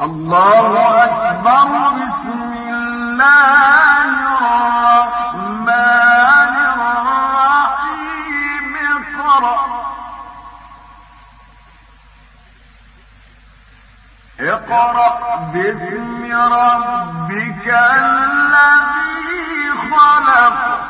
الله أكبر. بسم الله الرحمن الرحيم. اقرأ. اقرأ باسم ربك الذي خلق.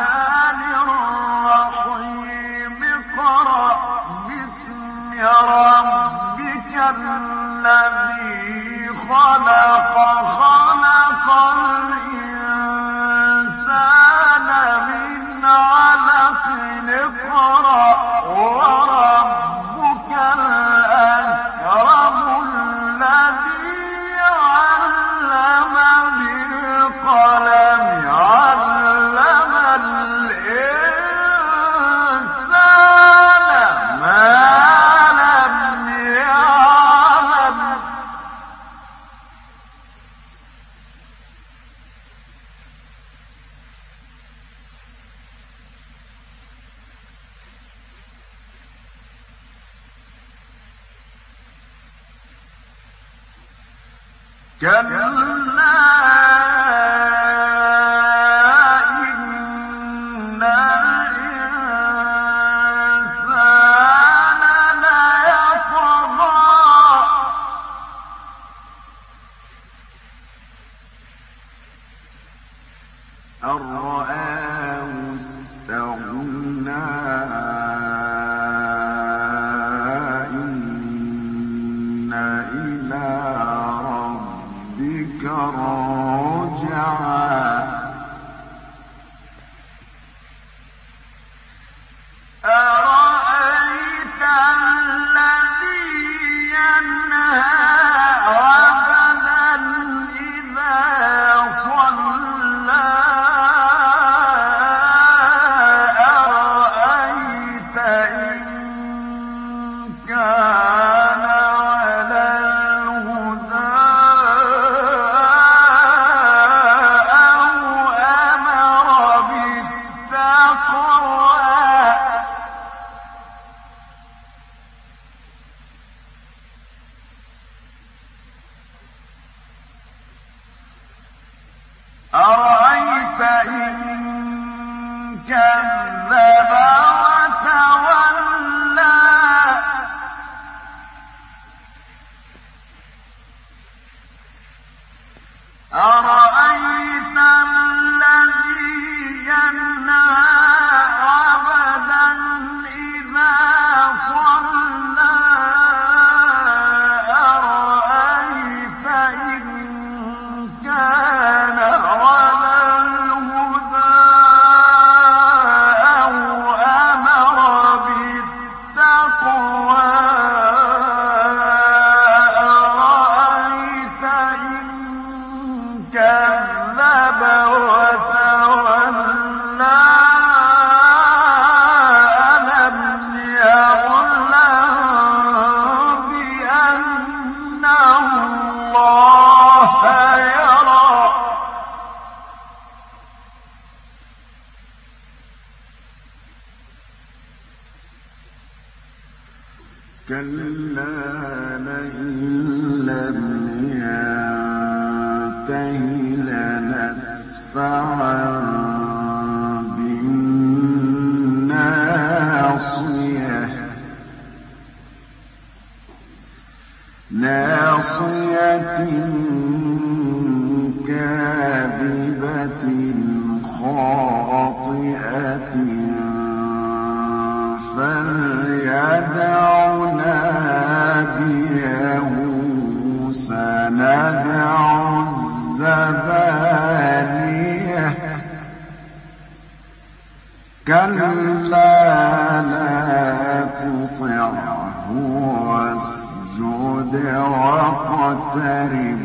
كلا نرى سَاعَةً بالناصية. ناصية كاذبة خاطئة فليدع ناديه سندع الزبانية كَلَّا لَا تُطِعْهُ وَاسْجُدْ وَاقْتَرِب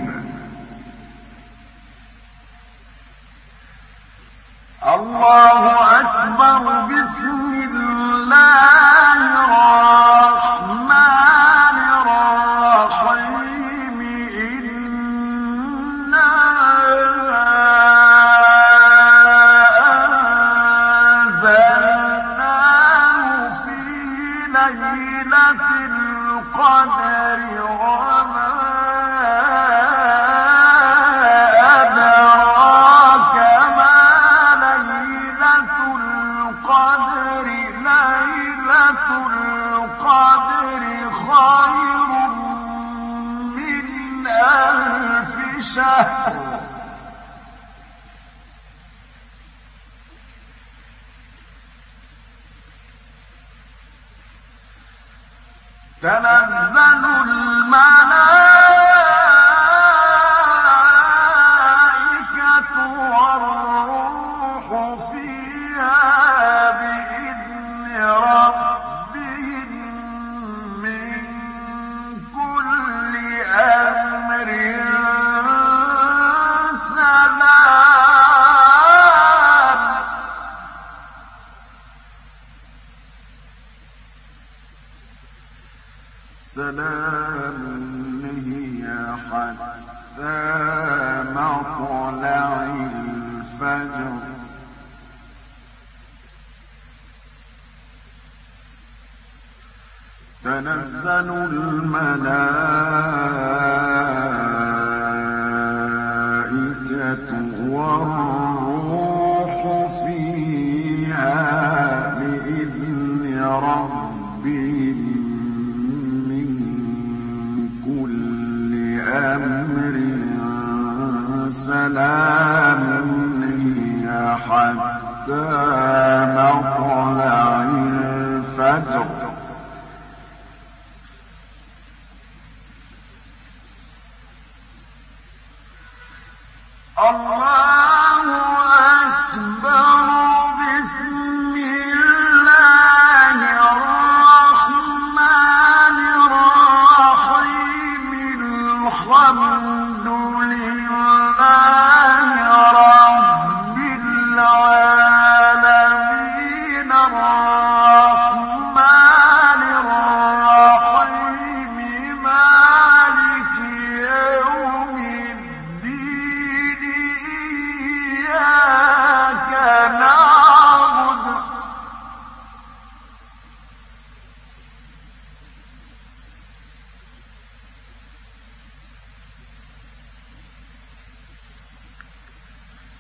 شَهْرٍ. تَنَزَّلُ الْمَلَائِكَةُ سَلَامٌ هِيَ حَتَّىٰ مَطْلَعِ الْفَجْرِ. تَنَزَّلُ الْمَلَائِكَةُ وَالرُّوحُ أَمْرٍ سَلَامٌ هِيَ حَتَّىٰ مَطْلَعِ الْفَجْرِ. اللَّهُ الرَّحِيمِ مَالِكِ يَوْمِ الدِّينِ إِيَّاكَ نَعْبُدُ.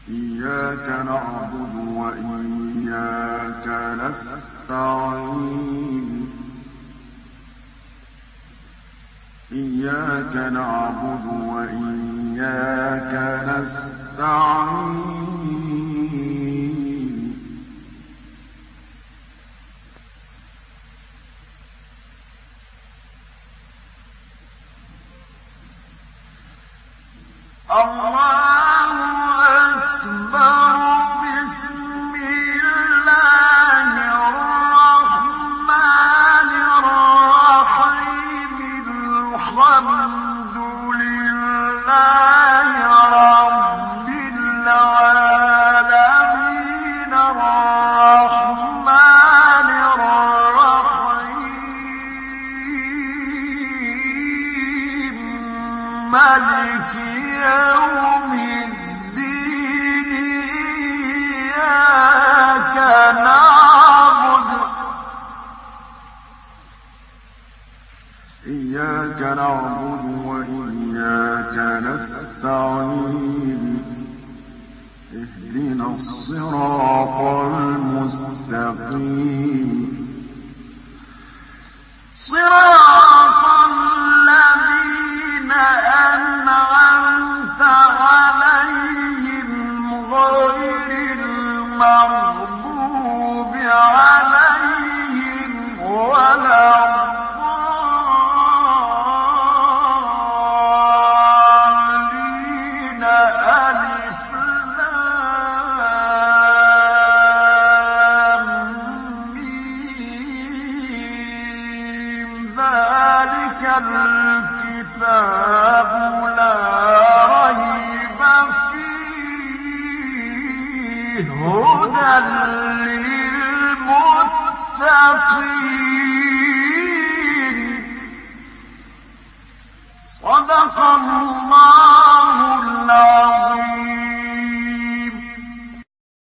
إِيَّاكَ نَعْبُدُ وَإِيَّاكَ نَسْتَعِينُ. إِيَّاكَ نَعْبُدُ وَإِيَّاكَ نَسْتَعِينُ. اللَّهُ مَالِكِ يَوْمِ الدِّينِ إِيَّاكَ نَعْبُدُ. إِيَّاكَ نَعْبُدُ وَإِيَّاكَ نَسْتَعِينُ. اهْدِنَا الصِّرَاطَ الْمُسْتَقِيمَ. صِرَاطَ